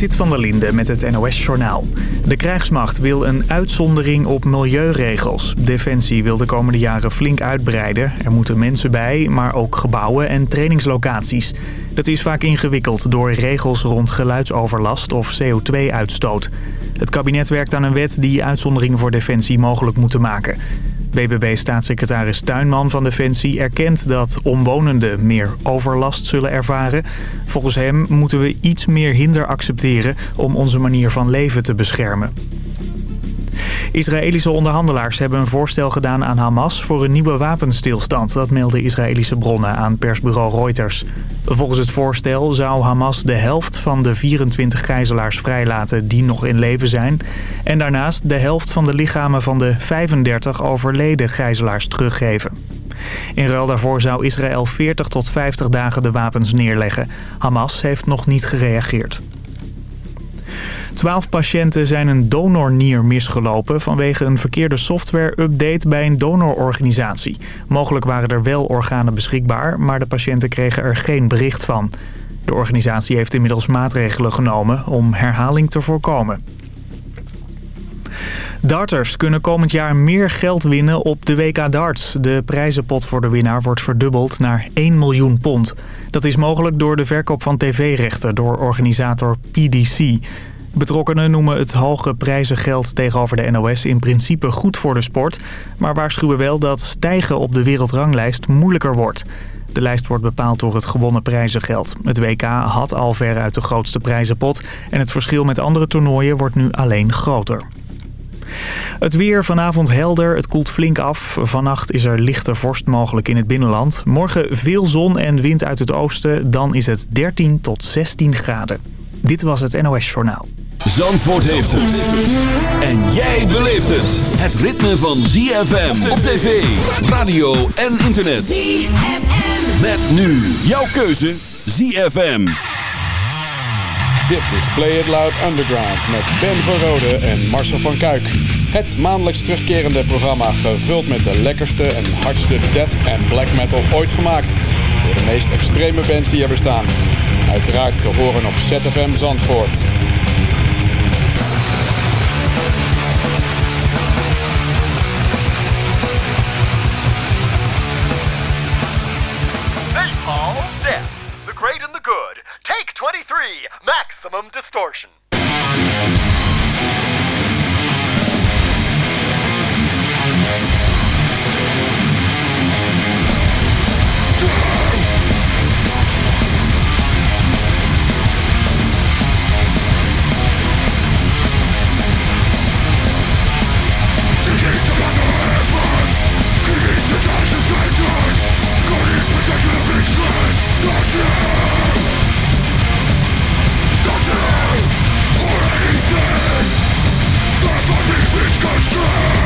Zit van der Linde met het NOS-journaal. De krijgsmacht wil een uitzondering op milieuregels. Defensie wil de komende jaren flink uitbreiden. Er moeten mensen bij, maar ook gebouwen en trainingslocaties. Dat is vaak ingewikkeld door regels rond geluidsoverlast of CO2-uitstoot. Het kabinet werkt aan een wet die uitzonderingen voor Defensie mogelijk moeten maken. BBB-staatssecretaris Tuinman van Defensie erkent dat omwonenden meer overlast zullen ervaren. Volgens hem moeten we iets meer hinder accepteren om onze manier van leven te beschermen. Israëlische onderhandelaars hebben een voorstel gedaan aan Hamas voor een nieuwe wapenstilstand. Dat melden Israëlische bronnen aan persbureau Reuters. Volgens het voorstel zou Hamas de helft van de 24 gijzelaars vrijlaten die nog in leven zijn. En daarnaast de helft van de lichamen van de 35 overleden gijzelaars teruggeven. In ruil daarvoor zou Israël 40 tot 50 dagen de wapens neerleggen. Hamas heeft nog niet gereageerd. Twaalf patiënten zijn een donornier misgelopen vanwege een verkeerde software-update bij een donororganisatie. Mogelijk waren er wel organen beschikbaar, maar de patiënten kregen er geen bericht van. De organisatie heeft inmiddels maatregelen genomen om herhaling te voorkomen. Darters kunnen komend jaar meer geld winnen op de WK Darts. De prijzenpot voor de winnaar wordt verdubbeld naar 1 miljoen pond. Dat is mogelijk door de verkoop van tv-rechten door organisator PDC. Betrokkenen noemen het hoge prijzengeld tegenover de NOS in principe goed voor de sport... maar waarschuwen wel dat stijgen op de wereldranglijst moeilijker wordt. De lijst wordt bepaald door het gewonnen prijzengeld. Het WK had al veruit de grootste prijzenpot... en het verschil met andere toernooien wordt nu alleen groter. Het weer vanavond helder, het koelt flink af. Vannacht is er lichte vorst mogelijk in het binnenland. Morgen veel zon en wind uit het oosten, dan is het 13 tot 16 graden. Dit was het NOS Journaal. Zandvoort heeft het. En jij beleeft het. Het ritme van ZFM op tv, radio en internet. ZFM. Met nu jouw keuze ZFM. Dit is Play It Loud Underground met Ben van Rode en Marcel van Kuik. Het maandelijks terugkerende programma gevuld met de lekkerste en hardste death en black metal ooit gemaakt. Door de meest extreme bands die er bestaan. Uiteraard te horen op ZFM Zandvoort. maximum distortion. Destroy!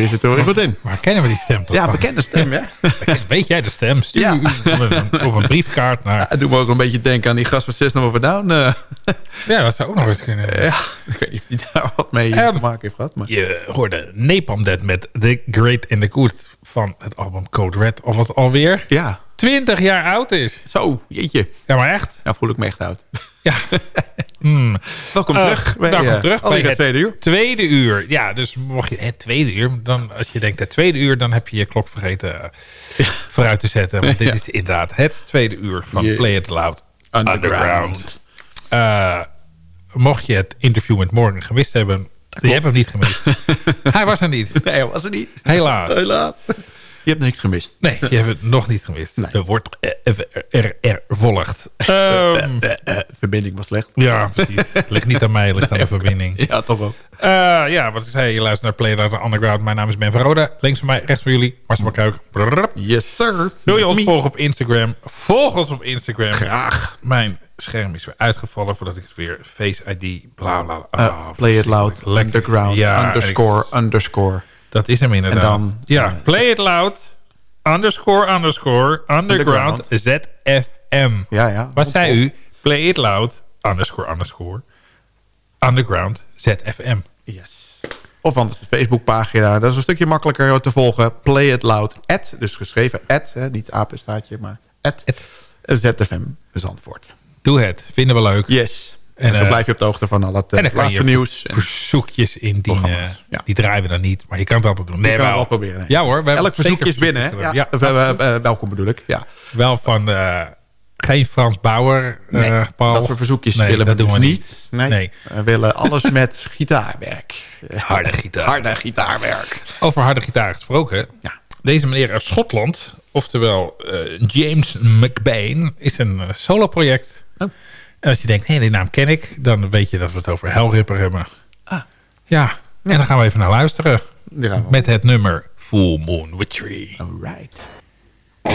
Nou, dus je zit er weer goed in. Waar kennen we die stem toch Ja, bekende stem, hè? Weet jij de stem? Stuur Ja. op, een, op een briefkaart naar... Het doet me ook een beetje denken aan die gast van System of a Down. eh. Ja, dat zou ook nog eens kunnen. ja, ik weet niet of die daar wat mee Ehm, te maken heeft gehad. Maar... Je hoorde Napalm Dead met The Great and the Good van het album Code Red. Of wat alweer Ja, 20 jaar oud is. zo, jeetje. Ja, maar echt? Nou voel ik me echt oud. Ja. Hmm. Welkom Eh, terug bij, welkom eh, terug bij het tweede uur. Tweede uur. Ja, dus mocht je het tweede uur, dan als je denkt het tweede uur, dan heb je je klok vergeten eh, vooruit te zetten. Want dit Ja. is inderdaad het tweede uur van Play It Loud Underground. Underground. Mocht je het interview met Morgan gemist hebben, je hebt hem niet gemist. Hij was er niet, Nee, was er niet. helaas. Helaas. Je hebt niks gemist. Nee, je hebt het nog niet gemist. Nee. Er wordt er, er, volgt. Ehm, De eh, verbinding was slecht. ja, precies. Het ligt niet aan mij, het ligt aan de verbinding. Ja, toch. Eh, ja, wat ik zei, je luistert naar Play It Underground. Mijn naam is Ben van. Links van mij, rechts van jullie, Marcel. Brrrr. Yes, sir. Wil je ons Me. volgen op Instagram? Volg ons op Instagram. Graag. Mijn scherm is weer uitgevallen voordat ik het weer Face ID, bla bla. bla. Uh, play it loud, underground, Ja, underscore, ik- underscore. Dat is hem inderdaad. En dan, ja, play it loud, underscore, underscore, underground, ZFM. Ja, ja. Wat zei u? Play it loud, underscore, underscore, underground, ZFM. Yes. Of anders de Facebookpagina. Dat is een stukje makkelijker te volgen. Play it loud. At, dus geschreven at. Hè, niet apenstaatje, maar at. ZFM Zandvoort. Doe het. Vinden we leuk. Yes. En, En, zo eh, blijf je op de hoogte van al het En uh, dan kan laatste je nieuws. En verzoekjes indienen. ja. Die draaien we dan niet, maar je kan het altijd doen. Nee, kan het wel. wel proberen. nee. Ja hoor. We hebben Elk verzoekje is binnen. Hè? Ja, we- we- we- welkom bedoel ik. Ja. Wel van eh, geen Frans Bauer, eh, Nee, Paul. dat soort verzoekjes Nee, willen we dat doen dus we niet. Nee. Nee. We willen alles met gitaarwerk. Harde gitaar. Harde gitaarwerk. Over harde gitaar gesproken. Ja. Deze meneer uit Schotland, oftewel eh, James McBain, is een eh, solo-project. Oh. En als je denkt, hé, die naam ken ik, dan weet je dat we het over Hellripper hebben. Ah. Ja, en dan gaan we even naar luisteren. Met het nummer Full Moon Witchery. Alright. Full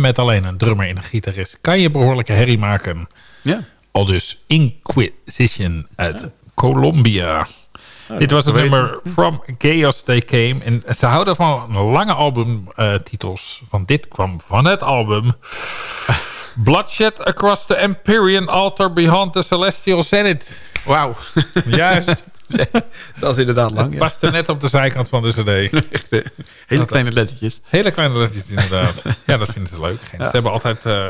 met alleen een drummer en een gitarist kan je behoorlijke herrie maken. Ja. Al dus Inquisition uit Colombia. Dit was het nummer From Chaos They Came. En ze houden van lange albumtitels. van dit kwam van het album... Bloodshed Across the Empyrean Altar Beyond the Celestial Zenith. Wauw. Juist. dat is inderdaad lang. Het paste net op de zijkant van de cd. Echt, hele kleine lettertjes. Hele kleine lettertjes inderdaad. ja, dat vinden ze leuk. Ze hebben altijd eh,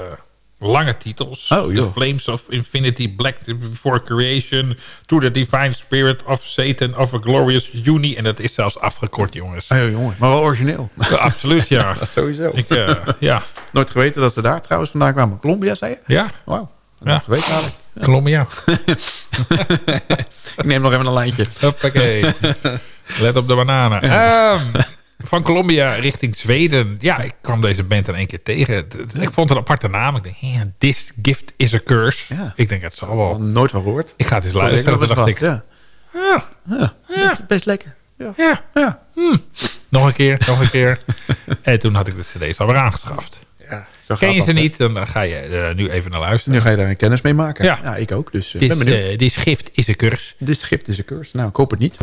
lange titels. Oh, the. Flames of Infinity, Black Before Creation... To the Divine Spirit of Satan of a Glorious Uni. En dat is zelfs afgekort, jongens. Oh, jongen. Maar wel origineel. Ja, absoluut, ja. Sowieso. Ik, eh, ja. Nooit geweten dat ze daar trouwens vandaan kwamen. Colombia, zei je? Ja, Wauw. Ja. Nooit geweten eigenlijk. Colombia. Ik neem nog even een lijntje. Hoppakee. Let op de bananen. Ehm, van Colombia richting Zweden. Ja, ik kwam deze band in één keer tegen. Ik vond het een aparte naam. Ik denk, yeah, this gift is a curse. Ja. Ik denk, het zal wel. Nooit van gehoord. Ik ga het eens luisteren. Dat dacht ik, Ja. Ja. Ja. Best lekker. Ja. ja, Ja. nog een keer, nog een keer. en toen had ik de cd's alweer aangeschaft. Zo Ken je ze niet, dan ga je er nu even naar luisteren. Nu ga je daar een kennis mee maken. Ja. Ja, ik ook. Dus uh, Dit, ben benieuwd. eh, dit gift is een curse. Dit gift is een curse. Nou, ik hoop het niet.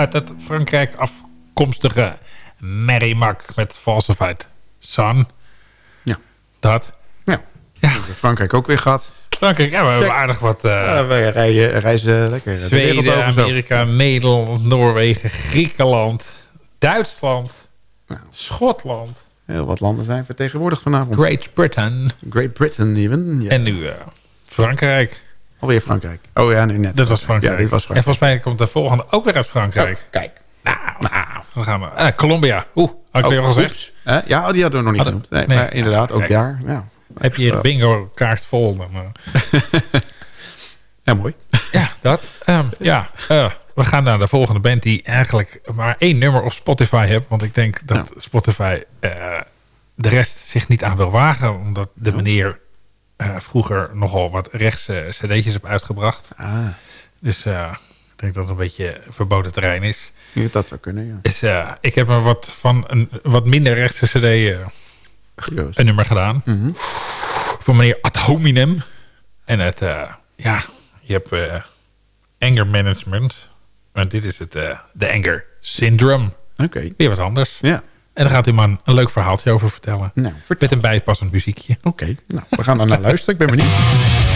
Uit het Frankrijk afkomstige Mary Mac met Falsified Sun. Ja. Dat. Ja. Frankrijk ook weer gehad. Frankrijk, ja, we hebben aardig wat... Ja, wij rijden, reizen lekker de wereld Zweden. Amerika, Nederland, Noorwegen, Griekenland, Duitsland, Nou. Schotland, Heel wat landen zijn vertegenwoordigd vanavond. Great Britain Great Britain even. Ja. en nu eh, Frankrijk. Alweer Frankrijk. Oh ja, nee, net. Dat was Frankrijk. Ja, dit was En Frankrijk. volgens mij komt de volgende ook weer uit Frankrijk. Oh, kijk. Nou, dan gaan we. Eh, Colombia. Oeh, had ik Oh, al gezegd. ja, oh, die hadden we nog niet genoemd. Nee, nee. Maar inderdaad, ook Kijk. daar. Ja, Heb je je bingo kaart vol? Dan, eh. ja mooi. Ja, dat. Ehm, ja, eh, we gaan naar de volgende band die eigenlijk maar één nummer op Spotify heeft. Want ik denk dat Spotify eh, de rest zich niet aan wil wagen. Omdat de meneer vroeger nogal wat rechtse cd'tjes heeft uitgebracht. Ah, Dus eh, ik denk dat het een beetje verboden terrein is. ja, dat zou kunnen, ja. Dus eh, ik heb er wat van een wat minder rechtse cd eh, een nummer gedaan. Mhm. Voor meneer Ad hominem. En het, ja, je hebt anger management. Maar dit is het, de anger syndrome. Oké. Weer wat anders. Ja. En daar gaat hij man een leuk verhaaltje over vertellen. Nou, vertel. Met een bijpassend muziekje. Oké. Nou, we gaan er naar luisteren. Ik ben benieuwd.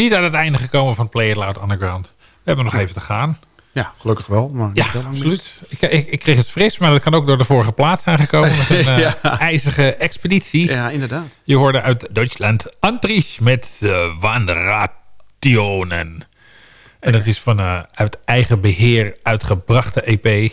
Niet aan het einde gekomen van Play It Loud Underground. We hebben nog even te gaan. Ja, gelukkig wel. Maar Ja, absoluut. Ik, ik, ik kreeg het fris, maar dat kan ook door de vorige plaats zijn gekomen. Met een eh, Ja. ijzige expeditie. Ja, inderdaad. Je hoorde uit Duitsland Antrich met uh, Wanderation. En dat is van uh, uit eigen beheer uitgebrachte EP.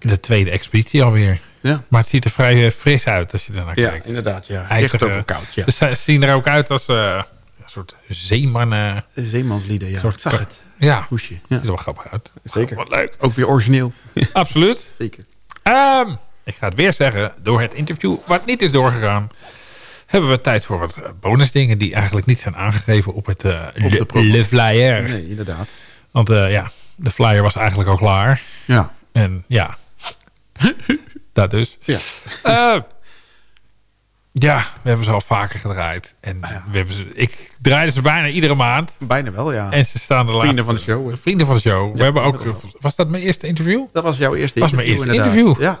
De tweede expeditie alweer. Ja, Maar het ziet er vrij fris uit als je er naar ja kijkt. inderdaad. Ja. IJzige- koud. Ja. Ze zien er ook uit als uh, soort zeemannen. Zeemanslieden, ja. soort Ik zag het. Ja, Hoesje. Ja. ziet er wel grappig uit. Zeker. Wat leuk. Ook weer origineel. Absoluut. Zeker. Ehm, ik ga het weer zeggen. Door het interview wat niet is doorgegaan... hebben we tijd voor wat eh, bonusdingen... die eigenlijk niet zijn aangegeven op het eh, Op de le, le flyer. Nee, inderdaad. Want eh, ja, de flyer was eigenlijk al klaar. Ja. En ja, dat dus. Ja. Eh, ja, we hebben ze al vaker gedraaid. En Ah, ja. we hebben ze, ik draaide ze bijna iedere maand. Bijna wel, ja. En ze staan de laatste... Vrienden van de show, hè? Vrienden van de show. we hebben ook... Was dat mijn eerste interview? Dat was jouw eerste Was mijn interview, eerste inderdaad. interview. Ja.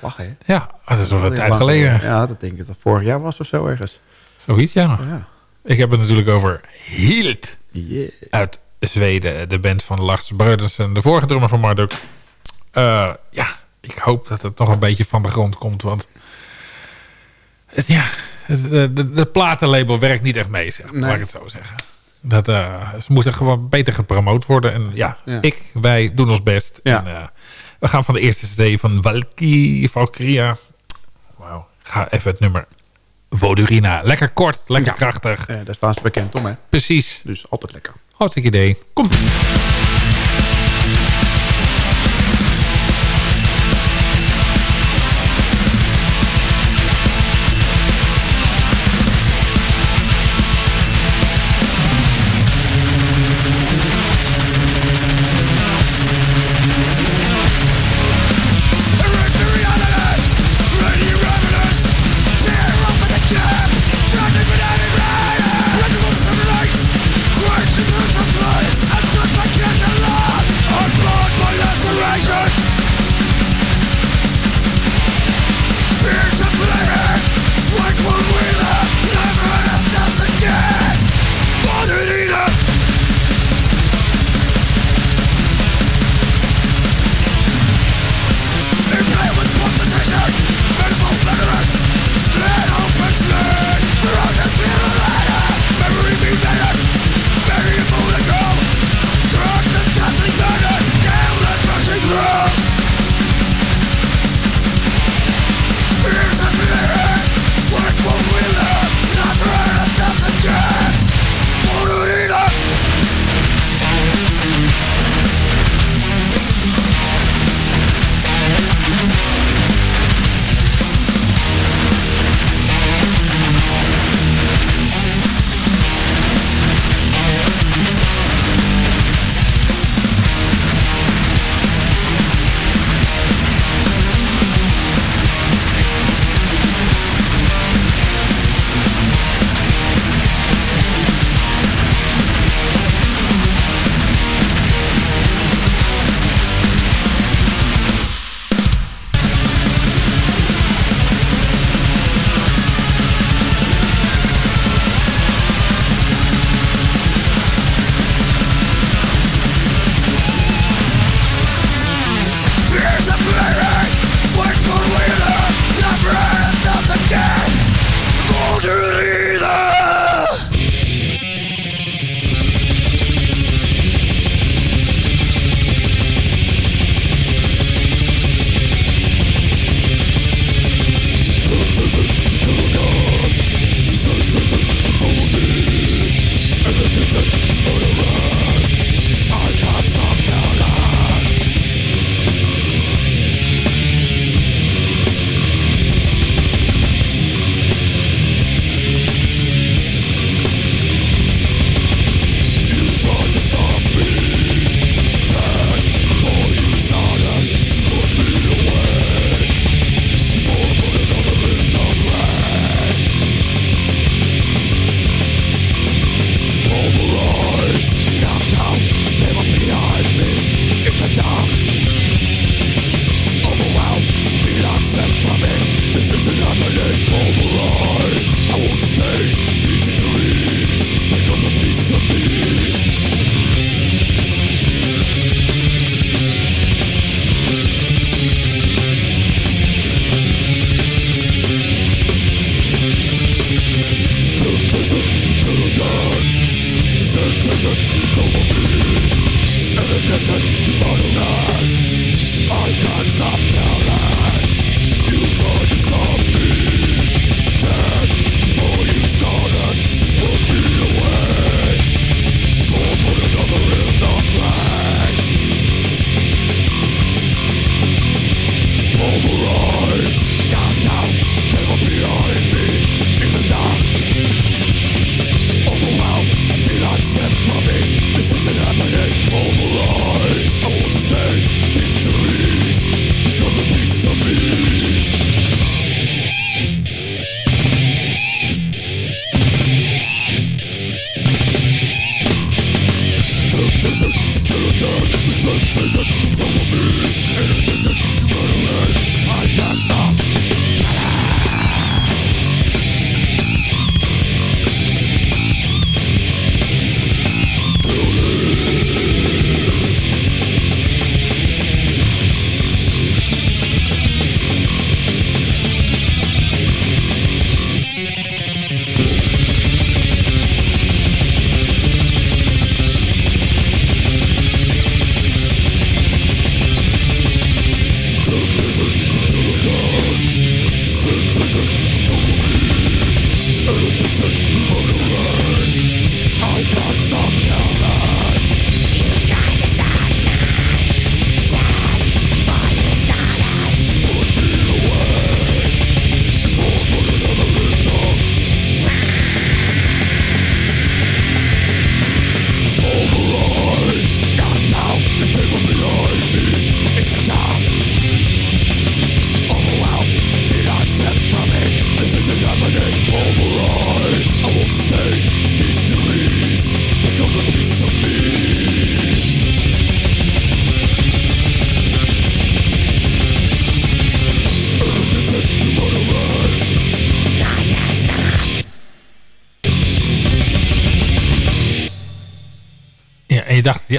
Lachen, hè? Ja, dat is nog een tijd geleden. Ja, dat denk ik dat vorig jaar was of zo ergens. Zoiets, ja. Ja. Ik heb het natuurlijk over Hield Yeah. uit Zweden. De band van Lars Breudensen, de vorige drummer van Marduk. Eh, ja, ik hoop dat het nog een beetje van de grond komt. Want ja, het, de, de, de platenlabel werkt niet echt mee, zeg, Nee. laat ik het zo zeggen. Dat, eh, ze moeten gewoon beter gepromoot worden. En ja, Ja. ik, wij doen ons best. Ja. En, eh, we gaan van de eerste CD van Valky, Valkyria. Wauw, ga even het nummer Vodurina. Lekker kort, lekker Ja. krachtig. Eh, daar staan ze bekend om, hè? Precies. Dus altijd lekker. Hartstikke idee. Komt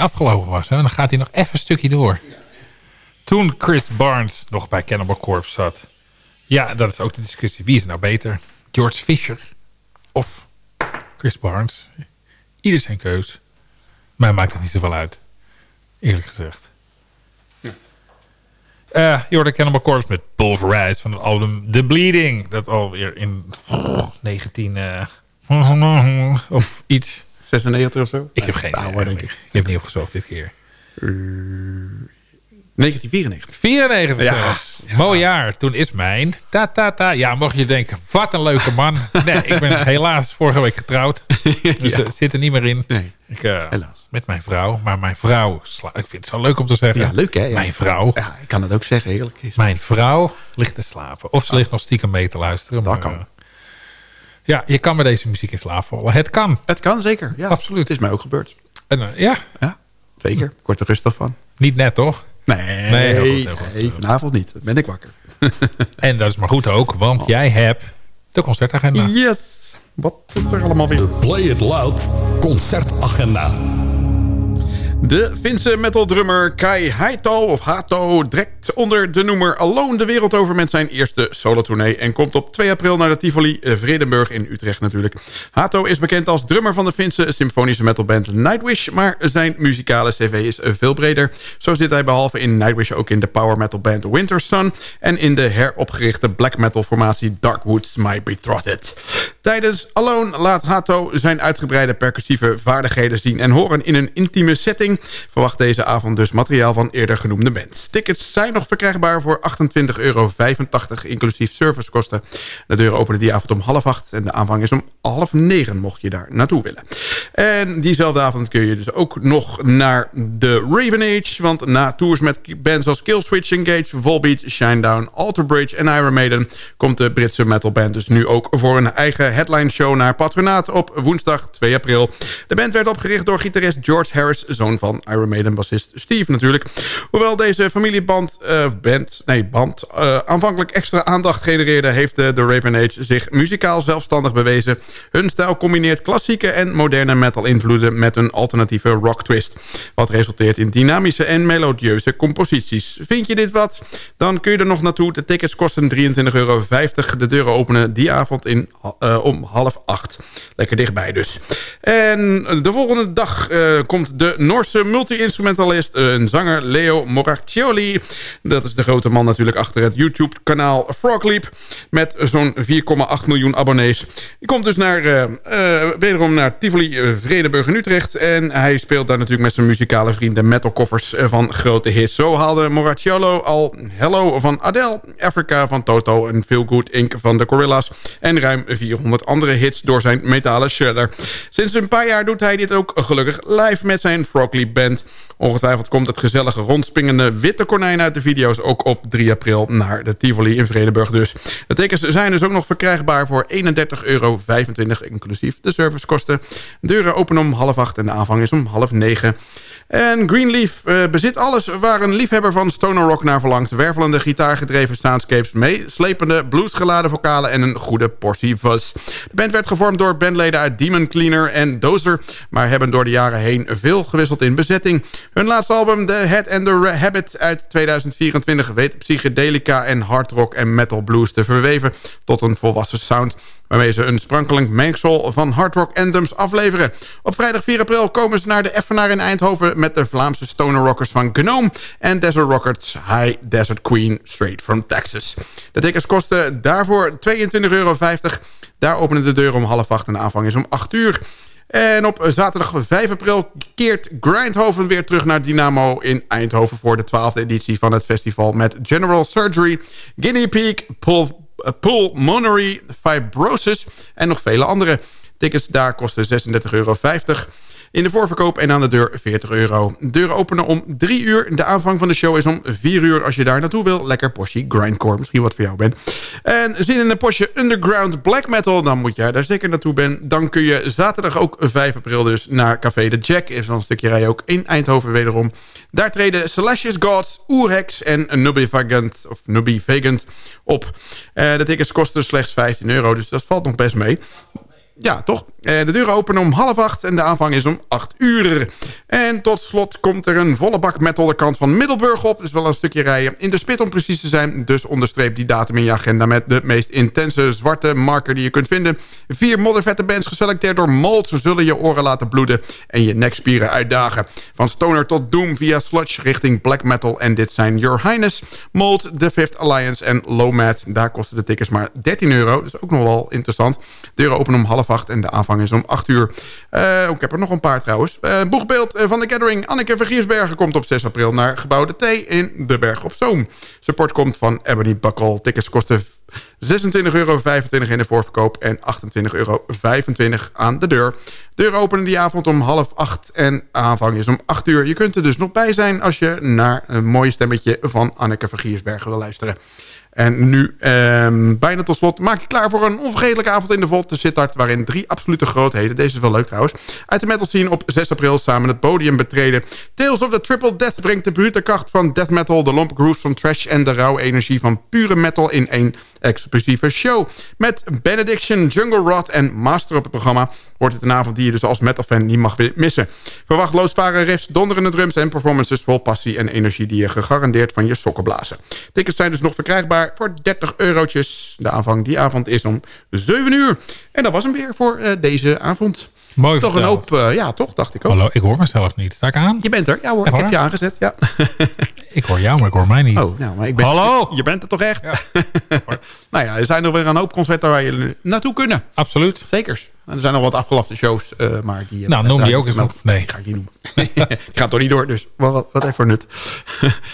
afgelopen was. Hè? Dan gaat hij nog even een stukje door. Toen Chris Barnes nog bij Cannibal Corpse zat. Ja, dat is ook de discussie. Wie is nou beter? George Fisher of Chris Barnes? Ieder zijn keus. Mij maakt het niet zoveel uit. Eerlijk gezegd. Uh, je hoorde Cannibal Corpse met Pulverize van het album The Bleeding. Dat alweer in oh, 19... Uh, of iets 96 of zo? Ik heb geen idee. denk ik. Ik heb niet opgezocht dit keer. Uh, 1994. 94. Ja, Mooi jaar. Toen is mijn. Ta, ta, ta. Ja, mocht je denken, wat een leuke man. Nee, ik ben helaas vorige week getrouwd. Dus ja. het zit er niet meer in. Nee, ik, uh, helaas. Met mijn vrouw. Maar mijn vrouw, ik vind het zo leuk om te zeggen. Ja, leuk hè? Ja. Mijn vrouw. Ja, ik kan het ook zeggen, heerlijk. Is mijn vrouw ligt te slapen. Of ze oh. ligt nog stiekem mee te luisteren. Dat maar, kan. Ja, je kan met deze muziek in slaap vallen. Het kan. Het kan zeker, ja. Absoluut. Het is mij ook gebeurd. En, uh, ja? Ja, zeker. Ik word er rustig van. Niet net, toch? Nee, nee, heel goed, heel goed. nee vanavond niet. Dan ben ik wakker. en dat is maar goed ook, want oh. jij hebt de concertagenda. Yes! Wat is er allemaal weer? De Play It Loud concertagenda. De Finse metal-drummer Kai Haito, of Hato, trekt onder de noemer Alone de wereld over met zijn eerste solotournee... en komt op 2 april naar de Tivoli eh, Vredenburg in Utrecht natuurlijk. Hato is bekend als drummer van de Finse symfonische metalband Nightwish... maar zijn muzikale cv is veel breder. Zo zit hij behalve in Nightwish ook in de power metal band Winter Sun... en in de heropgerichte black metal formatie Darkwoods My Betrothed. Tijdens Alone laat Hato zijn uitgebreide percussieve vaardigheden zien... en horen in een intieme setting verwacht deze avond dus materiaal van eerder genoemde bands. Tickets zijn nog verkrijgbaar voor 28,85 euro, inclusief servicekosten. De deuren openen die avond om half acht en de aanvang is om half negen, mocht je daar naartoe willen. En diezelfde avond kun je dus ook nog naar de Raven Age, want na tours met bands als Killswitch Engage, Volbeat, Shinedown, Alter Bridge en Iron Maiden komt de Britse metalband dus nu ook voor een eigen headline show naar Patronaat op woensdag 2 april. De band werd opgericht door gitarist George Harris, zoon van Iron Maiden bassist Steve natuurlijk. Hoewel deze familieband uh, band, nee, band uh, aanvankelijk extra aandacht genereerde... heeft de, de Raven Age zich muzikaal zelfstandig bewezen. Hun stijl combineert klassieke en moderne metal-invloeden... met een alternatieve rock twist. Wat resulteert in dynamische en melodieuze composities. Vind je dit wat? Dan kun je er nog naartoe. De tickets kosten 23,50 euro. De deuren openen die avond in, uh, om half acht. Lekker dichtbij dus. En de volgende dag komt de Noorse multi-instrumentalist... een zanger Leo Moraccioli. Dat is de grote man natuurlijk achter het YouTube-kanaal Frogleap... met zo'n 4,8 miljoen abonnees. Die komt dus naar, uh, uh, wederom naar Tivoli uh, Vredenburg in Utrecht... en hij speelt daar natuurlijk met zijn muzikale vrienden... metalkoffers van grote hits. Zo haalde Moracciolo al Hello van Adele... Africa van Toto en Feel Good Inc. van de Gorillas... en ruim 400 andere hits door zijn metalen shredder. Sinds een paar jaar doet hij dit ook gelukkig live met zijn Frogleap Band... Ongetwijfeld komt het gezellige rondspringende witte konijn uit de video's... ook op 3 april naar de Tivoli in Vredenburg dus. De tickets zijn dus ook nog verkrijgbaar voor 31,25 euro... inclusief de servicekosten. Deuren openen om half acht en de aanvang is om half negen. En Greenleaf uh, bezit alles waar een liefhebber van stoner rock naar verlangt. Wervelende gitaargedreven soundscapes, meeslepende bluesgeladen vocalen en een goede portie fuzz. De band werd gevormd door bandleden uit Demon Cleaner en Dozer, maar hebben door de jaren heen veel gewisseld in bezetting. Hun laatste album, The Head and the Habit uit 2024, weet psychedelica en hard rock en metal blues te verweven tot een volwassen sound waarmee ze een sprankelend mengsel van hardrock anthems afleveren. Op vrijdag 4 april komen ze naar de Effenaar in Eindhoven... met de Vlaamse stoner rockers van Gnome en Desert Rockets High Desert Queen straight from Texas. De tickets kosten daarvoor 22,50 euro. Daar openen de deuren om half acht en de aanvang is om 8 uur. En op zaterdag 5 april keert Grindhoven weer terug naar Dynamo in Eindhoven... voor de 12e editie van het festival met General Surgery, Guinea Peak, Pull pulmonary fibrosis en nog vele andere. Tickets daar kosten 36,50 euro in de voorverkoop en aan de deur 40 euro. Deuren openen om 3 uur. De aanvang van de show is om 4 uur als je daar naartoe wil. Lekker Porsche Grindcore, misschien wat voor jou bent. En zin in een Porsche Underground Black Metal, dan moet jij daar zeker naartoe ben. Dan kun je zaterdag ook 5 april dus naar Café de Jack. Is dan een stukje rij ook in Eindhoven wederom. Daar treden Celestius Gods, Oerhex en Nubby Vagant, of Vagant op. Uh, de tickets kosten slechts 15 euro, dus dat valt nog best mee. Ja, toch? Eh, de deuren openen om half acht en de aanvang is om acht uur. En tot slot komt er een volle bak met de kant van Middelburg op. Dus wel een stukje rijden in de spit om precies te zijn. Dus onderstreep die datum in je agenda met de meest intense zwarte marker die je kunt vinden. Vier moddervette bands geselecteerd door Mold zullen je oren laten bloeden en je nekspieren uitdagen. Van stoner tot doom via sludge richting black metal. En dit zijn Your Highness, Mold, The Fifth Alliance en Lowmat. Daar kosten de tickets maar 13 euro. Dus ook nog wel interessant. Deuren openen om half acht en de aanvang is om 8 uur. Uh, ik heb er nog een paar trouwens. Uh, boegbeeld van de Gathering. Anneke Vergiersbergen komt op 6 april naar Gebouw de T in de Berg op Zoom. Support komt van Ebony Buckle. Tickets kosten 26,25 euro in de voorverkoop en 28,25 euro aan de deur. Deur openen die avond om half acht en aanvang is om 8 uur. Je kunt er dus nog bij zijn als je naar een mooi stemmetje van Anneke Vergiersbergen wil luisteren. En nu, ehm, bijna tot slot, maak je klaar voor een onvergetelijke avond in de Volt de Sittard... waarin drie absolute grootheden, deze is wel leuk trouwens... uit de metal scene op 6 april samen het podium betreden. Tales of the Triple Death brengt de buurtekracht van death metal... de lompe grooves van trash en de rauwe energie van pure metal... in één exclusieve show. Met Benediction, Jungle Rot en Master op het programma... wordt het een avond die je dus als metalfan niet mag missen. Verwacht loosvare riffs, donderende drums en performances... vol passie en energie die je gegarandeerd van je sokken blazen. Tickets zijn dus nog verkrijgbaar voor 30 eurotjes. De aanvang die avond is om 7 uur. En dat was hem weer voor uh, deze avond. Mooi Toch verteld. een hoop, uh, ja toch, dacht ik ook. Hallo, ik hoor mezelf niet. Sta ik aan? Je bent er, ja hoor, Echt ik heb je aangezet, ja. Ik hoor jou, maar ik hoor mij niet. Oh, nou, maar ik ben... Hallo? Je bent er toch echt? Ja. nou ja, er zijn nog weer een hoop concerten waar je naartoe kunnen. Absoluut. Zekers. En er zijn nog wat afgelafte shows, uh, maar die... Nou, noem die ook eens nog. Nee. Die ga ik niet noemen. die gaat toch niet door, dus wat, wat, wat even voor nut.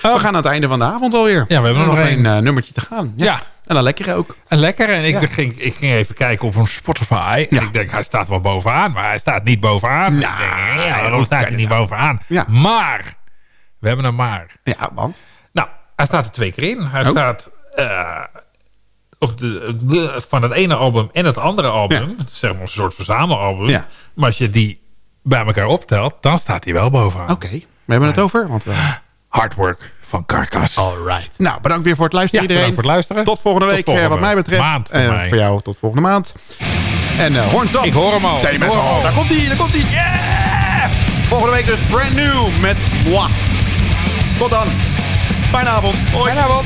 Oh. We gaan aan het einde van de avond alweer. Ja, we hebben nog een uh, nummertje te gaan. Ja. En dan lekker ook. En lekker. En ik, Ja. ging, ik ging even kijken op een Spotify. En Ja. ik denk, hij staat wel bovenaan. Maar hij staat niet bovenaan. Nou, ik denk, ja, waarom staat hij niet nou? bovenaan? Ja. Maar. We hebben een maar. Ja, want? Nou, hij staat er twee keer in. Hij Oh. staat eh, op de, de- van het ene album en het andere album. Ja. Zeg maar een soort verzamelalbum. Ja. Maar als je die bij elkaar optelt, dan staat hij wel bovenaan. Oké. We hebben het over, want we... Hard Work van Carcass. Alright. Nou, bedankt weer voor het luisteren Ja, iedereen. voor het luisteren. Tot volgende Tot week, volgende eh, wat mij betreft. maand voor En mij. voor jou tot volgende maand. En uh, Horns up. Ik hem al. Hoor hem al. Daar komt hij, daar komt hij. Yeah! Volgende week dus brand new met moi. Tot dan. Fijne avond. Hoi. Fijne avond.